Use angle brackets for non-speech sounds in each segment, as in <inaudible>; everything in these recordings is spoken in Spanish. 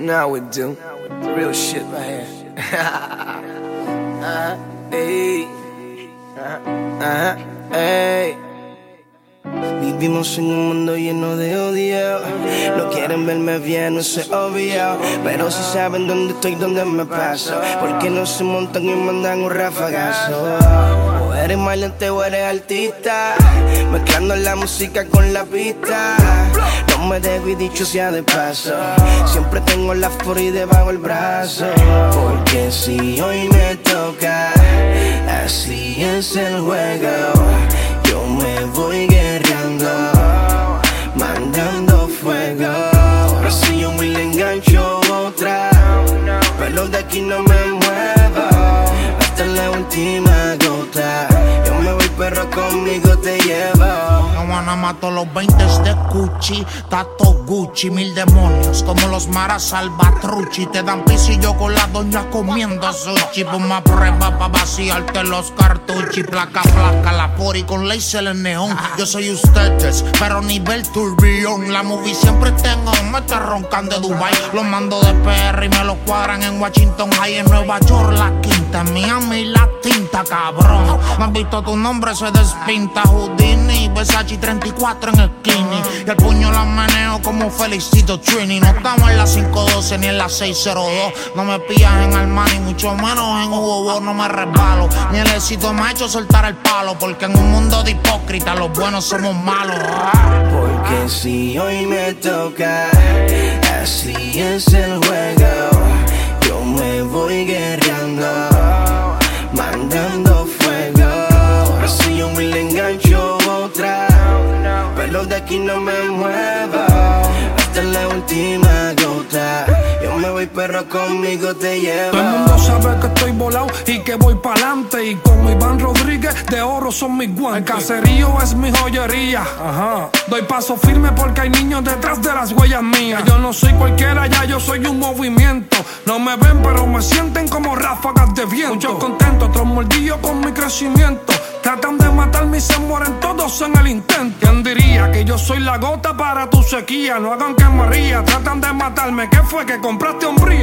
Now we do. Real shit right here. uh, <laughs> hey. Uh, uh, hey. Vivimos en un mundo lleno de odio. No quieren verme bien, no sé obvio. Pero si saben dónde estoy, dónde me paso. Porque no se montan y mandan un rafagazo. Eres maleante o eres artista. Mezclando la música con la pista. No me dejo y dicho sea de paso. Siempre tengo la furia debajo el brazo. Porque si hoy me toca, así es el juego. Yo me voy guerreando, mandando fuego. Ahora si yo me le engancho otra, pero de aquí no me muevo. Hasta la última perro, conmigo te llevo. Juana mató los 20 de Gucci, Tato Gucci, mil demonios, como los maras salvatruchi. Te dan pisillo con la doña comiendo sushi. Puma prueba pa' vaciarte los cartuchos. Placa, placa, la pori con laser en neón. Yo soy ustedes, pero nivel turbión. La movie siempre tengo, me está roncando de Dubai. Los mando de PR y me los cuadran en Washington High, en Nueva York, la quinta, en Miami, la tinta, cabrón. Me han visto tu nombre, se despinta Houdini, Versace 34 en el skinny. Y el puño la meneo como Felicito Trini. No estamos en la 512 ni en la 602. No me pillas en Armani, mucho menos en Hugo Boss, no me resbalo. Ni el éxito me ha hecho soltar el palo, porque en un mundo de hipócritas los buenos somos malos. Porque si hoy me toca, así es el aquí no me muevo. Hasta la última gota. Me voy, perro, conmigo te llevo. Todo el mundo sabe que estoy volado y que voy pa'lante. Y como Iván Rodríguez, de oro son mis guantes. El caserío es mi joyería. Ajá. Doy paso firme porque hay niños detrás de las huellas mías. Yo no soy cualquiera, ya yo soy un movimiento. No me ven, pero me sienten como ráfagas de viento. Muchos contentos, otros mordidos con mi crecimiento. Tratan de matarme y se mueren todos en el intento. ¿Quién diría que yo soy la gota para tu sequía? No hagan que me ría, tratan de matarme. ¿Qué fue que compraste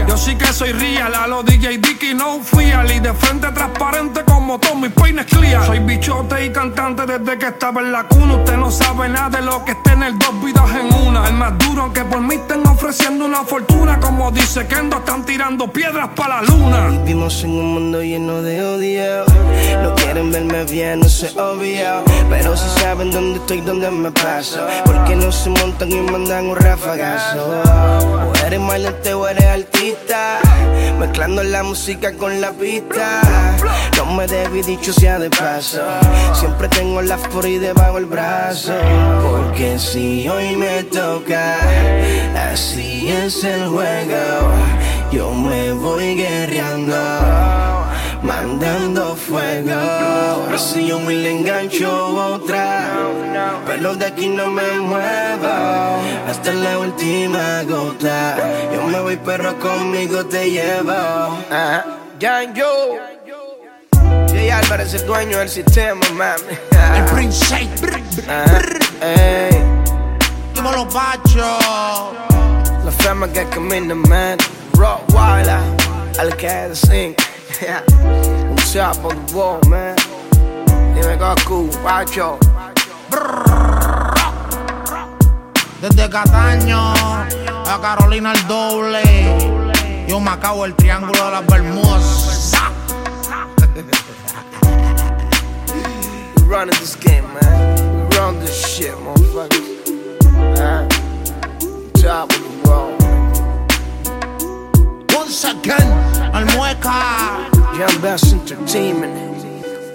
Yo sí que soy real, a lo DJ Dicky no fial. Y de frente transparente como todos mis peines clear. Soy bichote y cantante desde que estaba en la cuna. Usted no sabe nada de lo que está en el dos vidas en una. El más duro, aunque por mí estén ofreciendo una fortuna. Como dice Kendo, están tirando piedras para la luna. Vivimos en un mundo lleno de odio. No quieren verme bien, no sé obvio. Pero si saben dónde estoy, dónde me paso. Porque no se montan y mandan un rafagazo. O eres Mezclando la música con la pista. No me y dicho sea de paso. Siempre tengo la furia debajo el brazo. Porque si hoy me toca, así es el juego. Yo me voy guerreando mandando fuego. Si yo me le engancho otra, pero de aquí no me muevo. Hasta la última gota. Yo me voy, perro, conmigo te llevo. Ajá. Yo. Jay Álvarez, el dueño del sistema, mami. El Prince. Ey. Dímelo, Pacho. La fama que camina, man. Rottweiler, Alcázar Inc. I'm top on the wall, man. Goku, Pacho. Desde Cataño a Carolina el doble. Yo me acabo el triángulo de las Bermudas. <laughs> Running this game, man. Run this shit, motherfuckers. Uh, top of the wall. Once again, al mueca. Young Best Entertainment.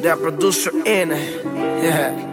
That producer in it. Yeah.